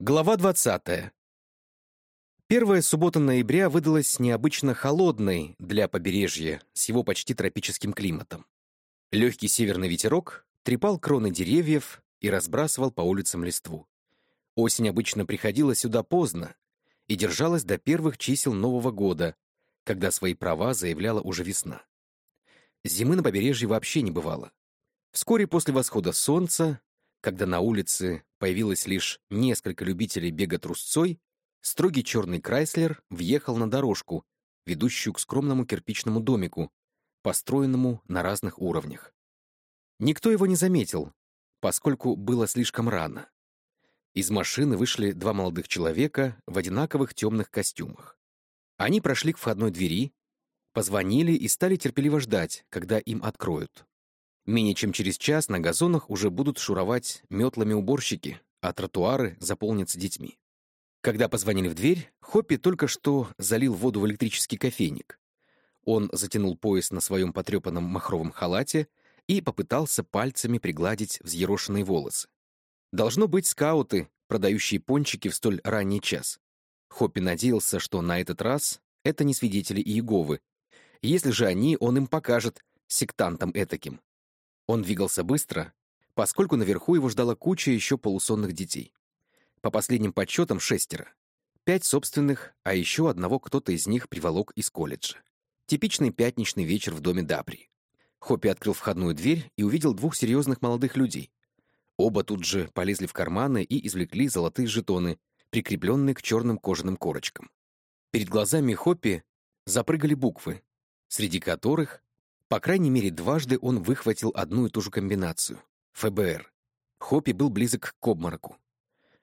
Глава 20. Первая суббота ноября выдалась необычно холодной для побережья с его почти тропическим климатом. Легкий северный ветерок трепал кроны деревьев и разбрасывал по улицам листву. Осень обычно приходила сюда поздно и держалась до первых чисел Нового года, когда свои права заявляла уже весна. Зимы на побережье вообще не бывало. Вскоре после восхода солнца когда на улице появилось лишь несколько любителей бега трусцой, строгий черный Крайслер въехал на дорожку, ведущую к скромному кирпичному домику, построенному на разных уровнях. Никто его не заметил, поскольку было слишком рано. Из машины вышли два молодых человека в одинаковых темных костюмах. Они прошли к входной двери, позвонили и стали терпеливо ждать, когда им откроют. Менее чем через час на газонах уже будут шуровать метлами уборщики, а тротуары заполнятся детьми. Когда позвонили в дверь, Хоппи только что залил воду в электрический кофейник. Он затянул пояс на своем потрепанном махровом халате и попытался пальцами пригладить взъерошенные волосы. Должно быть скауты, продающие пончики в столь ранний час. Хоппи надеялся, что на этот раз это не свидетели Иеговы. Если же они, он им покажет, сектантам этаким. Он двигался быстро, поскольку наверху его ждала куча еще полусонных детей. По последним подсчетам шестеро. Пять собственных, а еще одного кто-то из них приволок из колледжа. Типичный пятничный вечер в доме Дабри. Хоппи открыл входную дверь и увидел двух серьезных молодых людей. Оба тут же полезли в карманы и извлекли золотые жетоны, прикрепленные к черным кожаным корочкам. Перед глазами Хоппи запрыгали буквы, среди которых по крайней мере, дважды он выхватил одну и ту же комбинацию — ФБР. Хоппи был близок к обмороку.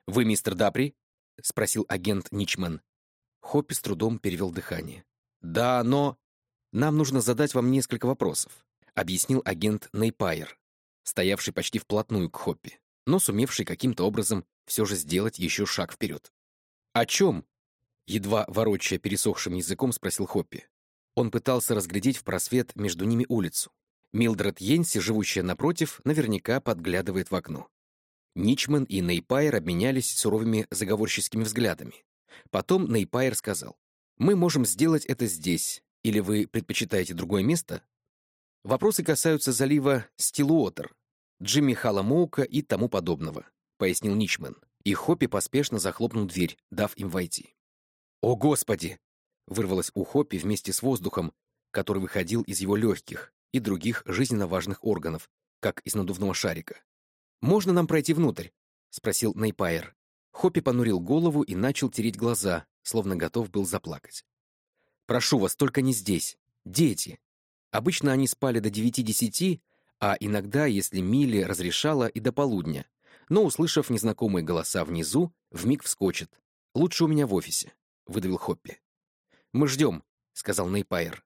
«Вы мистер Дапри?» — спросил агент Ничман. Хоппи с трудом перевел дыхание. «Да, но...» «Нам нужно задать вам несколько вопросов», — объяснил агент Нейпайер, стоявший почти вплотную к Хоппи, но сумевший каким-то образом все же сделать еще шаг вперед. «О чем?» — едва ворочая пересохшим языком спросил Хоппи. Он пытался разглядеть в просвет между ними улицу. Милдред Йенси, живущая напротив, наверняка подглядывает в окно. Ничман и Нейпайер обменялись суровыми заговорческими взглядами. Потом Нейпайер сказал, «Мы можем сделать это здесь, или вы предпочитаете другое место?» Вопросы касаются залива Стилуотер, Джимми Халамоука и тому подобного, пояснил Ничман, и Хоппи поспешно захлопнул дверь, дав им войти. «О, Господи!» Вырвалось у Хоппи вместе с воздухом, который выходил из его легких и других жизненно важных органов, как из надувного шарика. «Можно нам пройти внутрь?» — спросил Нейпайер. Хоппи понурил голову и начал тереть глаза, словно готов был заплакать. «Прошу вас, только не здесь. Дети. Обычно они спали до девяти-десяти, а иногда, если Милли разрешала, и до полудня. Но, услышав незнакомые голоса внизу, вмиг вскочит. «Лучше у меня в офисе», — выдавил Хоппи. «Мы ждем», — сказал Нейпайер.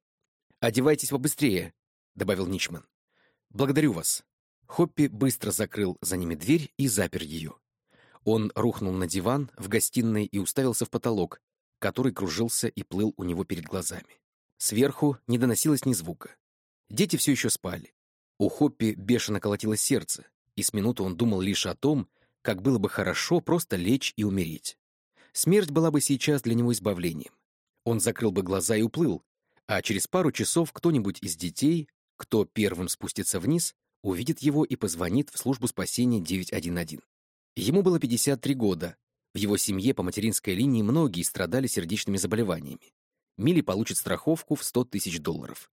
«Одевайтесь побыстрее», — добавил Ничман. «Благодарю вас». Хоппи быстро закрыл за ними дверь и запер ее. Он рухнул на диван в гостиной и уставился в потолок, который кружился и плыл у него перед глазами. Сверху не доносилось ни звука. Дети все еще спали. У Хоппи бешено колотилось сердце, и с минуты он думал лишь о том, как было бы хорошо просто лечь и умереть. Смерть была бы сейчас для него избавлением. Он закрыл бы глаза и уплыл, а через пару часов кто-нибудь из детей, кто первым спустится вниз, увидит его и позвонит в службу спасения 911. Ему было 53 года. В его семье по материнской линии многие страдали сердечными заболеваниями. Милли получит страховку в 100 тысяч долларов.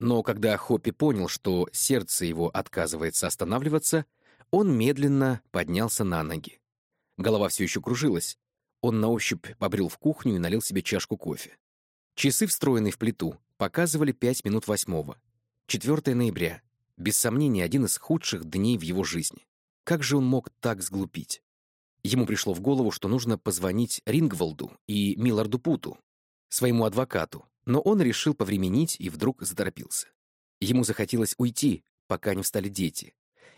Но когда Хоппи понял, что сердце его отказывается останавливаться, он медленно поднялся на ноги. Голова все еще кружилась, он на ощупь побрел в кухню и налил себе чашку кофе. Часы, встроенные в плиту, показывали пять минут восьмого. 4 ноября. Без сомнения, один из худших дней в его жизни. Как же он мог так сглупить? Ему пришло в голову, что нужно позвонить Рингволду и Милларду Путу, своему адвокату, но он решил повременить и вдруг заторопился. Ему захотелось уйти, пока не встали дети,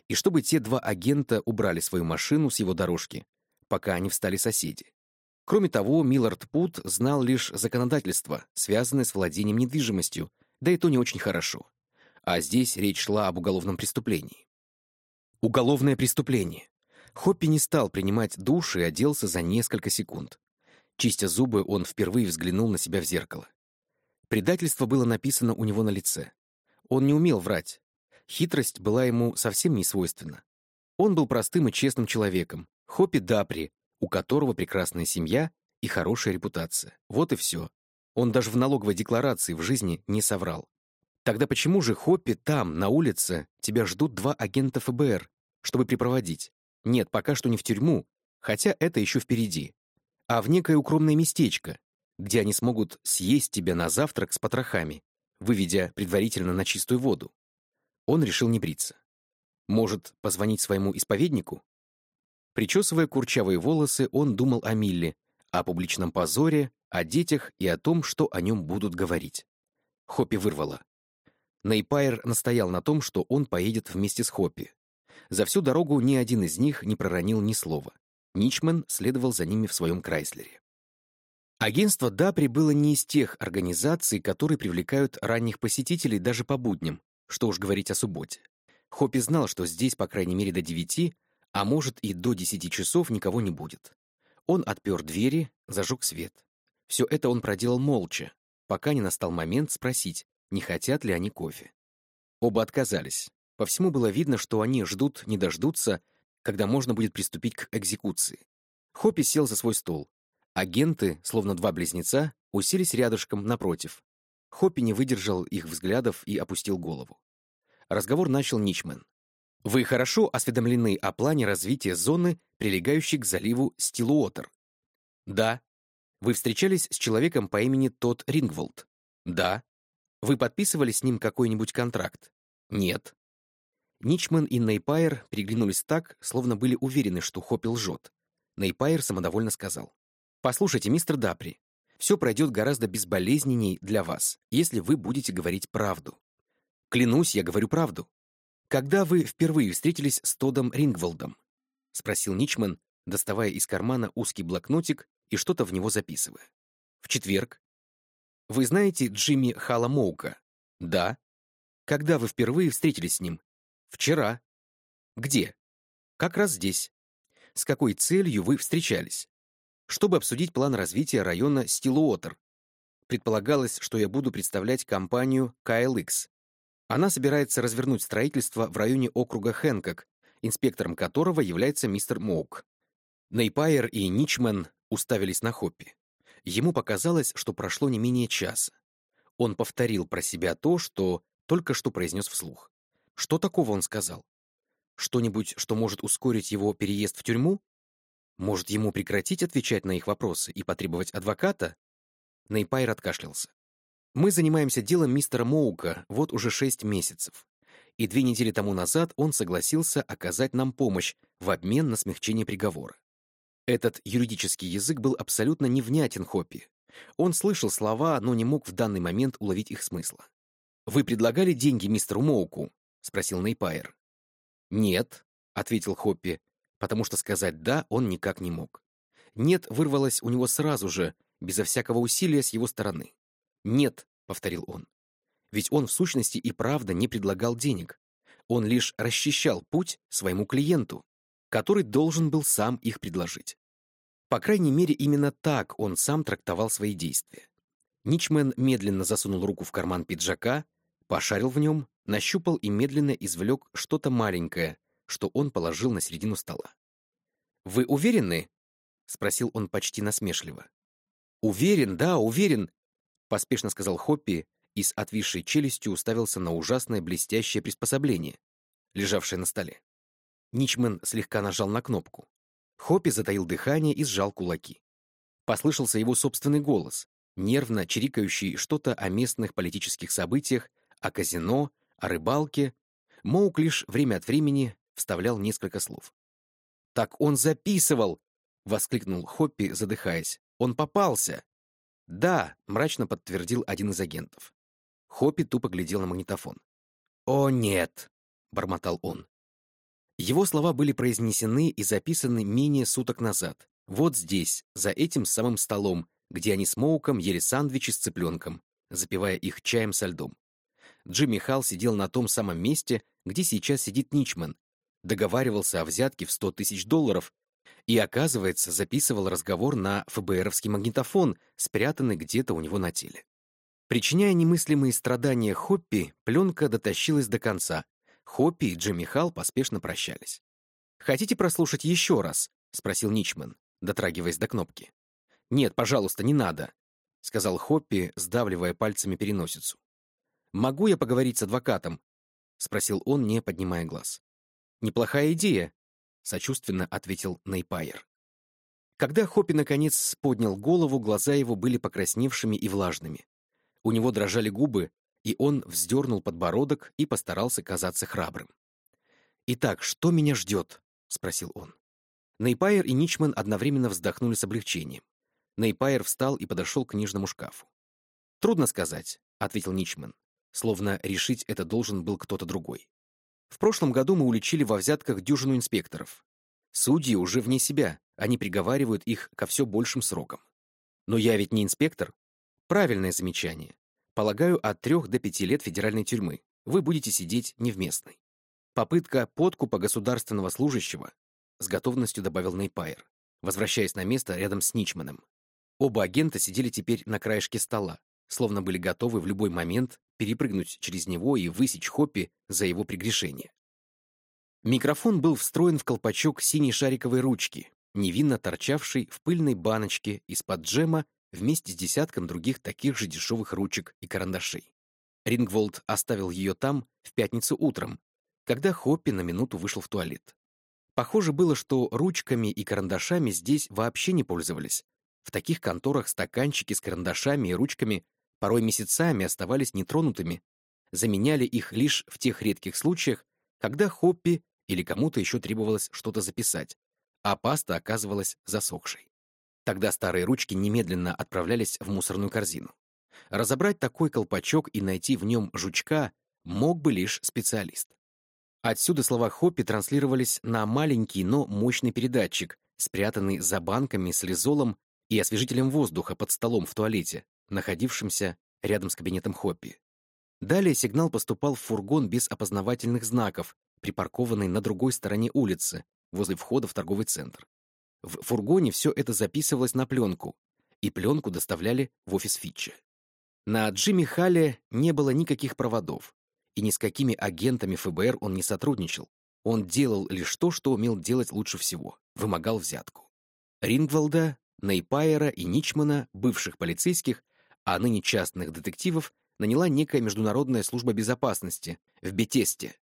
и чтобы те два агента убрали свою машину с его дорожки, пока не встали соседи. Кроме того, Миллард Пут знал лишь законодательство, связанное с владением недвижимостью, да и то не очень хорошо. А здесь речь шла об уголовном преступлении. Уголовное преступление. Хоппи не стал принимать душ и оделся за несколько секунд. Чистя зубы, он впервые взглянул на себя в зеркало. Предательство было написано у него на лице. Он не умел врать. Хитрость была ему совсем не свойственна. Он был простым и честным человеком, Хоппи Дапри, у которого прекрасная семья и хорошая репутация. Вот и все. Он даже в налоговой декларации в жизни не соврал. Тогда почему же, Хоппи, там, на улице, тебя ждут два агента ФБР, чтобы припроводить? Нет, пока что не в тюрьму, хотя это еще впереди, а в некое укромное местечко, где они смогут съесть тебя на завтрак с потрохами, выведя предварительно на чистую воду. Он решил не бриться. Может, позвонить своему исповеднику? Причесывая курчавые волосы, он думал о Милле, о публичном позоре, о детях и о том, что о нем будут говорить. Хоппи вырвала. Нейпайр настоял на том, что он поедет вместе с Хоппи. За всю дорогу ни один из них не проронил ни слова. Ничмен следовал за ними в своем Крайслере. Агентство Дапри было не из тех организаций, которые привлекают ранних посетителей даже по будням, что уж говорить о субботе. Хоппи знал, что здесь, по крайней мере, до девяти, а может и до десяти часов никого не будет. Он отпер двери, зажег свет. Все это он проделал молча, пока не настал момент спросить, не хотят ли они кофе. Оба отказались. По всему было видно, что они ждут, не дождутся, когда можно будет приступить к экзекуции. Хоппи сел за свой стол. Агенты, словно два близнеца, уселись рядышком напротив. Хоппи не выдержал их взглядов и опустил голову. Разговор начал Ничмен. «Вы хорошо осведомлены о плане развития зоны, прилегающей к заливу Стилуотер?» «Да», вы встречались с человеком по имени Тодд Рингволд? Да. Вы подписывали с ним какой-нибудь контракт? Нет. Ничман и Нейпайр приглянулись так, словно были уверены, что Хоппи лжет. Нейпайр самодовольно сказал. «Послушайте, мистер Дапри, все пройдет гораздо безболезненней для вас, если вы будете говорить правду. Клянусь, я говорю правду. Когда вы впервые встретились с Тодом Рингволдом?» — спросил Ничман, доставая из кармана узкий блокнотик и что-то в него записывая. В четверг. Вы знаете Джимми Халамоука? Да. Когда вы впервые встретились с ним? Вчера. Где? Как раз здесь. С какой целью вы встречались? Чтобы обсудить план развития района Стилуотер. Предполагалось, что я буду представлять компанию KLX. Она собирается развернуть строительство в районе округа Хэнкок, инспектором которого является мистер Моук. Нейпайер и Ничмен уставились на Хоппи. Ему показалось, что прошло не менее часа. Он повторил про себя то, что только что произнес вслух. Что такого он сказал? Что-нибудь, что может ускорить его переезд в тюрьму? Может, ему прекратить отвечать на их вопросы и потребовать адвоката? Нейпайр откашлялся. Мы занимаемся делом мистера Моука вот уже шесть месяцев. И две недели тому назад он согласился оказать нам помощь в обмен на смягчение приговора. Этот юридический язык был абсолютно невнятен Хоппи. Он слышал слова, но не мог в данный момент уловить их смысла. «Вы предлагали деньги мистеру Моуку?» — спросил Нейпайр. «Нет», — ответил Хоппи, потому что сказать «да» он никак не мог. «Нет» вырвалось у него сразу же, безо всякого усилия с его стороны. «Нет», — повторил он. Ведь он в сущности и правда не предлагал денег. Он лишь расчищал путь своему клиенту который должен был сам их предложить. По крайней мере, именно так он сам трактовал свои действия. Ничмен медленно засунул руку в карман пиджака, пошарил в нем, нащупал и медленно извлек что-то маленькое, что он положил на середину стола. «Вы уверены?» — спросил он почти насмешливо. «Уверен, да, уверен», — поспешно сказал Хоппи и с отвисшей челюстью уставился на ужасное блестящее приспособление, лежавшее на столе. Ничмен слегка нажал на кнопку. Хоппи затаил дыхание и сжал кулаки. Послышался его собственный голос, нервно чирикающий что-то о местных политических событиях, о казино, о рыбалке. Моук лишь время от времени вставлял несколько слов. «Так он записывал!» — воскликнул Хоппи, задыхаясь. «Он попался!» «Да», — мрачно подтвердил один из агентов. Хоппи тупо глядел на магнитофон. «О, нет!» — бормотал он. Его слова были произнесены и записаны менее суток назад. Вот здесь, за этим самым столом, где они с Моуком ели сандвичи с цыпленком, запивая их чаем со льдом. Джимми Халл сидел на том самом месте, где сейчас сидит Ничман. договаривался о взятке в 100 тысяч долларов и, оказывается, записывал разговор на ФБРовский магнитофон, спрятанный где-то у него на теле. Причиняя немыслимые страдания Хоппи, пленка дотащилась до конца. Хоппи и Джимми Халл поспешно прощались. «Хотите прослушать еще раз?» — спросил Ничман, дотрагиваясь до кнопки. «Нет, пожалуйста, не надо», — сказал Хоппи, сдавливая пальцами переносицу. «Могу я поговорить с адвокатом?» — спросил он, не поднимая глаз. «Неплохая идея», — сочувственно ответил Нейпайер. Когда Хоппи наконец поднял голову, глаза его были покрасневшими и влажными. У него дрожали губы, и он вздернул подбородок и постарался казаться храбрым. «Итак, что меня ждет?» — спросил он. Нейпайер и Ничман одновременно вздохнули с облегчением. Нейпайер встал и подошел к книжному шкафу. «Трудно сказать», — ответил Ничман, словно решить это должен был кто-то другой. «В прошлом году мы уличили во взятках дюжину инспекторов. Судьи уже вне себя, они приговаривают их ко все большим срокам. Но я ведь не инспектор. Правильное замечание. Полагаю, от трех до пяти лет федеральной тюрьмы. Вы будете сидеть невместной. Попытка подкупа государственного служащего, с готовностью добавил Нейпайер, возвращаясь на место рядом с Ничманом. Оба агента сидели теперь на краешке стола, словно были готовы в любой момент перепрыгнуть через него и высечь Хоппи за его прегрешение. Микрофон был встроен в колпачок синей шариковой ручки, невинно торчавшей в пыльной баночке из-под джема вместе с десятком других таких же дешевых ручек и карандашей. Рингволд оставил ее там в пятницу утром, когда Хоппи на минуту вышел в туалет. Похоже было, что ручками и карандашами здесь вообще не пользовались. В таких конторах стаканчики с карандашами и ручками порой месяцами оставались нетронутыми, заменяли их лишь в тех редких случаях, когда Хоппи или кому-то еще требовалось что-то записать, а паста оказывалась засохшей. Тогда старые ручки немедленно отправлялись в мусорную корзину. Разобрать такой колпачок и найти в нем жучка мог бы лишь специалист. Отсюда слова Хоппи транслировались на маленький, но мощный передатчик, спрятанный за банками с лизолом и освежителем воздуха под столом в туалете, находившимся рядом с кабинетом Хоппи. Далее сигнал поступал в фургон без опознавательных знаков, припаркованный на другой стороне улицы, возле входа в торговый центр. В фургоне все это записывалось на пленку, и пленку доставляли в офис Фитча. На Джимми Халле не было никаких проводов, и ни с какими агентами ФБР он не сотрудничал. Он делал лишь то, что умел делать лучше всего — вымогал взятку. Рингвалда, Нейпайера и Ничмана, бывших полицейских, а ныне частных детективов, наняла некая международная служба безопасности в Бетесте.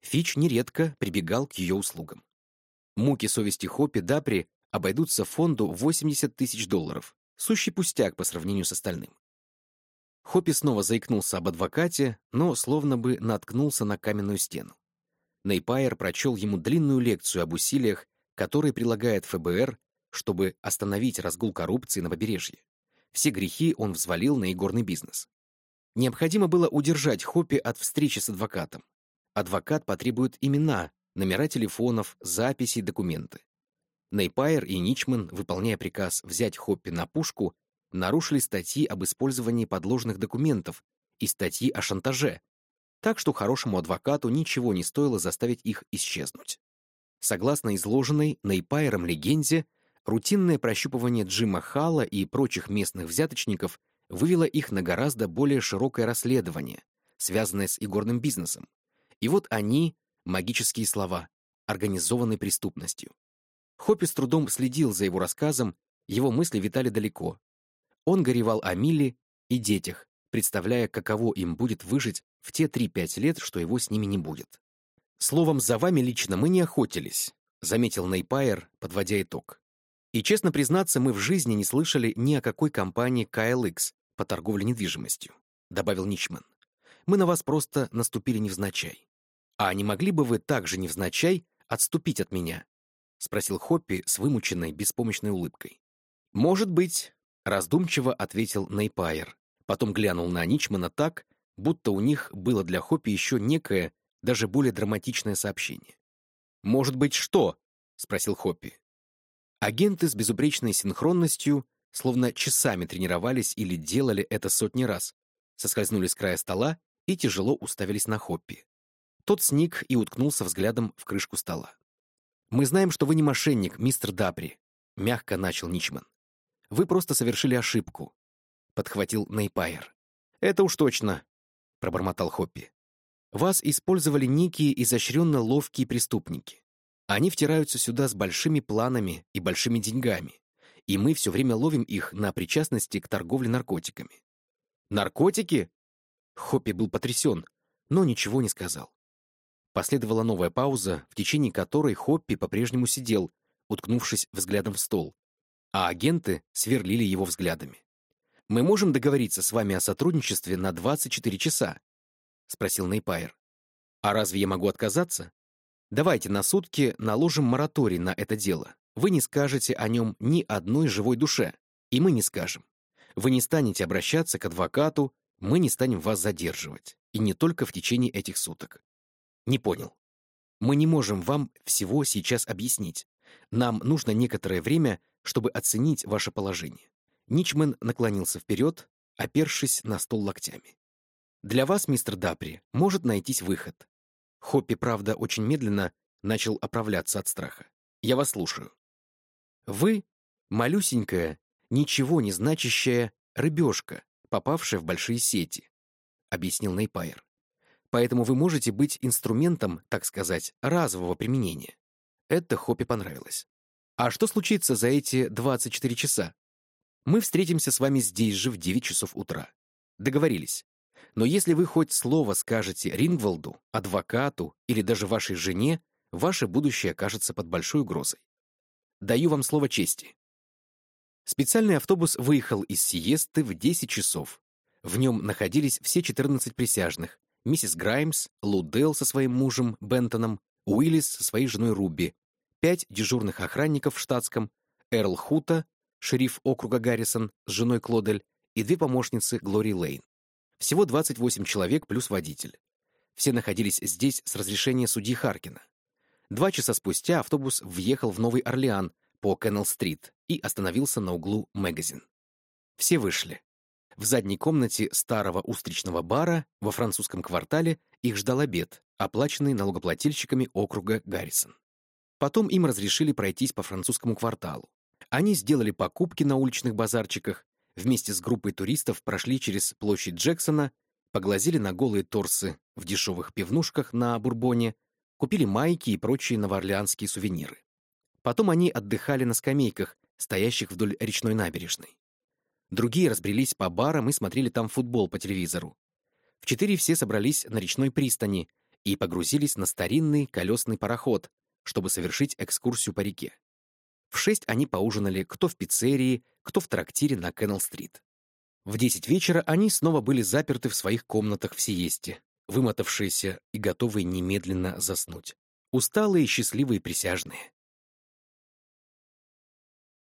Фич нередко прибегал к ее услугам. Муки совести Хоппи Дапри обойдутся фонду 80 тысяч долларов. Сущий пустяк по сравнению с остальным. Хоппи снова заикнулся об адвокате, но словно бы наткнулся на каменную стену. Нейпайер прочел ему длинную лекцию об усилиях, которые прилагает ФБР, чтобы остановить разгул коррупции на побережье. Все грехи он взвалил на игорный бизнес. Необходимо было удержать Хоппи от встречи с адвокатом. Адвокат потребует имена, номера телефонов, записи, документы. Нейпайер и Ничман, выполняя приказ взять Хоппи на пушку, нарушили статьи об использовании подложных документов и статьи о шантаже, так что хорошему адвокату ничего не стоило заставить их исчезнуть. Согласно изложенной Нейпайером легенде, рутинное прощупывание Джима Халла и прочих местных взяточников вывело их на гораздо более широкое расследование, связанное с игорным бизнесом. И вот они, магические слова, организованной преступностью. Хоппи с трудом следил за его рассказом, его мысли витали далеко. Он горевал о Миле и детях, представляя, каково им будет выжить в те 3-5 лет, что его с ними не будет. «Словом, за вами лично мы не охотились», — заметил Нейпайер, подводя итог. «И, честно признаться, мы в жизни не слышали ни о какой компании KLX по торговле недвижимостью», — добавил Ничман. «Мы на вас просто наступили невзначай». «А не могли бы вы также невзначай отступить от меня?» — спросил Хоппи с вымученной, беспомощной улыбкой. «Может быть», — раздумчиво ответил Нейпайер. Потом глянул на Ничмана так, будто у них было для Хоппи еще некое, даже более драматичное сообщение. «Может быть, что?» — спросил Хоппи. Агенты с безупречной синхронностью словно часами тренировались или делали это сотни раз, соскользнули с края стола и тяжело уставились на Хоппи. Тот сник и уткнулся взглядом в крышку стола. «Мы знаем, что вы не мошенник, мистер Дабри», — мягко начал Ничман. «Вы просто совершили ошибку», — подхватил Нейпайер. «Это уж точно», — пробормотал Хоппи. «Вас использовали некие изощренно ловкие преступники. Они втираются сюда с большими планами и большими деньгами, и мы все время ловим их на причастности к торговле наркотиками». «Наркотики?» Хоппи был потрясен, но ничего не сказал. Последовала новая пауза, в течение которой Хоппи по-прежнему сидел, уткнувшись взглядом в стол, а агенты сверлили его взглядами. «Мы можем договориться с вами о сотрудничестве на 24 часа?» — спросил Нейпайр. «А разве я могу отказаться? Давайте на сутки наложим мораторий на это дело. Вы не скажете о нем ни одной живой душе, и мы не скажем. Вы не станете обращаться к адвокату, мы не станем вас задерживать, и не только в течение этих суток. Не понял. Мы не можем вам всего сейчас объяснить. Нам нужно некоторое время, чтобы оценить ваше положение. Ничмен наклонился вперед, опершись на стол локтями. Для вас, мистер Дапри, может найтись выход. Хоппи, правда, очень медленно начал оправляться от страха. Я вас слушаю. Вы — малюсенькая, ничего не значащая рыбешка, попавшая в большие сети, — объяснил Нейпайр. Поэтому вы можете быть инструментом, так сказать, разового применения. Это Хоппи понравилось. А что случится за эти 24 часа? Мы встретимся с вами здесь же в 9 часов утра. Договорились. Но если вы хоть слово скажете Рингвалду, адвокату или даже вашей жене, ваше будущее окажется под большой угрозой. Даю вам слово чести. Специальный автобус выехал из Сиесты в 10 часов. В нем находились все 14 присяжных, миссис Граймс, Лу Делл со своим мужем Бентоном, Уиллис со своей женой Рубби, пять дежурных охранников в штатском, Эрл Хута, шериф округа Гаррисон с женой Клодель и две помощницы Глори Лейн. Всего 28 человек плюс водитель. Все находились здесь с разрешения судьи Харкина. Два часа спустя автобус въехал в Новый Орлеан по Кеннелл-стрит и остановился на углу Магазин. Все вышли. В задней комнате старого устричного бара во французском квартале их ждал обед, оплаченный налогоплательщиками округа Гаррисон. Потом им разрешили пройтись по французскому кварталу. Они сделали покупки на уличных базарчиках, вместе с группой туристов прошли через площадь Джексона, поглазели на голые торсы в дешевых пивнушках на Бурбоне, купили майки и прочие новоорлеанские сувениры. Потом они отдыхали на скамейках, стоящих вдоль речной набережной. Другие разбрелись по барам и смотрели там футбол по телевизору. В четыре все собрались на речной пристани и погрузились на старинный колесный пароход, чтобы совершить экскурсию по реке. В шесть они поужинали кто в пиццерии, кто в трактире на Кеннелл-стрит. В десять вечера они снова были заперты в своих комнатах в сиесте, вымотавшиеся и готовые немедленно заснуть. Усталые и счастливые присяжные.